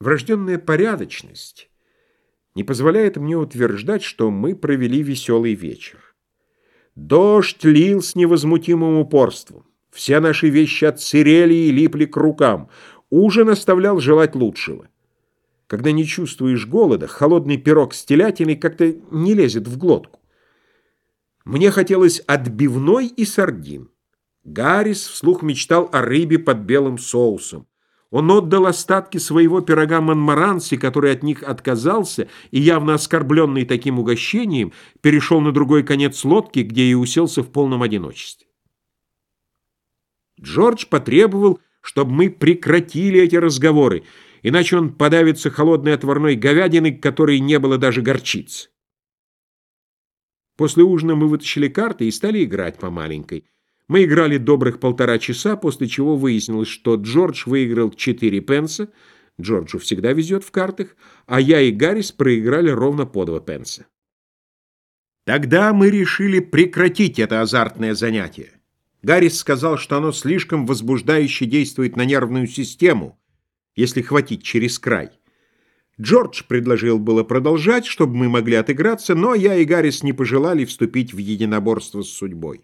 Врожденная порядочность не позволяет мне утверждать, что мы провели веселый вечер. Дождь лил с невозмутимым упорством. Все наши вещи отсырели и липли к рукам. Ужин оставлял желать лучшего. Когда не чувствуешь голода, холодный пирог с телятиной как-то не лезет в глотку. Мне хотелось отбивной и сардин. Гаррис вслух мечтал о рыбе под белым соусом. Он отдал остатки своего пирога Монмаранси, который от них отказался, и, явно оскорбленный таким угощением, перешел на другой конец лодки, где и уселся в полном одиночестве. Джордж потребовал, чтобы мы прекратили эти разговоры, иначе он подавится холодной отварной говядиной, которой не было даже горчицы. После ужина мы вытащили карты и стали играть по маленькой. Мы играли добрых полтора часа, после чего выяснилось, что Джордж выиграл 4 пенса, Джорджу всегда везет в картах, а я и Гаррис проиграли ровно по 2 пенса. Тогда мы решили прекратить это азартное занятие. Гаррис сказал, что оно слишком возбуждающе действует на нервную систему, если хватить через край. Джордж предложил было продолжать, чтобы мы могли отыграться, но я и Гаррис не пожелали вступить в единоборство с судьбой.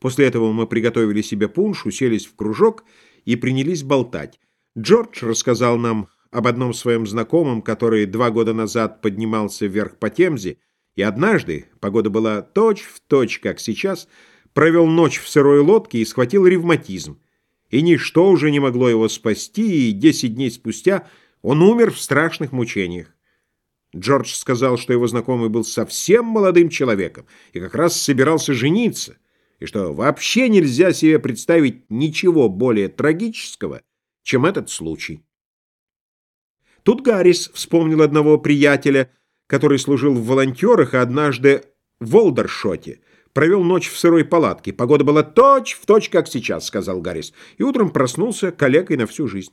После этого мы приготовили себе пунш, уселись в кружок и принялись болтать. Джордж рассказал нам об одном своем знакомом, который два года назад поднимался вверх по Темзе, и однажды, погода была точь-в-точь, точь, как сейчас, провел ночь в сырой лодке и схватил ревматизм. И ничто уже не могло его спасти, и десять дней спустя он умер в страшных мучениях. Джордж сказал, что его знакомый был совсем молодым человеком и как раз собирался жениться — и что вообще нельзя себе представить ничего более трагического, чем этот случай. Тут Гаррис вспомнил одного приятеля, который служил в волонтерах, и однажды в Олдершоте провел ночь в сырой палатке. Погода была точь-в-точь, точь, как сейчас, сказал Гаррис, и утром проснулся калекой на всю жизнь.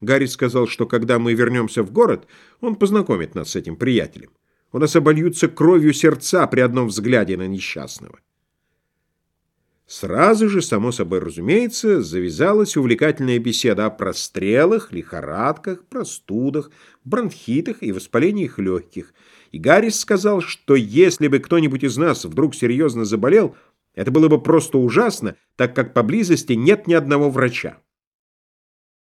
Гаррис сказал, что когда мы вернемся в город, он познакомит нас с этим приятелем. У нас обольются кровью сердца при одном взгляде на несчастного. Сразу же, само собой разумеется, завязалась увлекательная беседа о прострелах, лихорадках, простудах, бронхитах и воспалениях легких. И Гаррис сказал, что если бы кто-нибудь из нас вдруг серьезно заболел, это было бы просто ужасно, так как поблизости нет ни одного врача.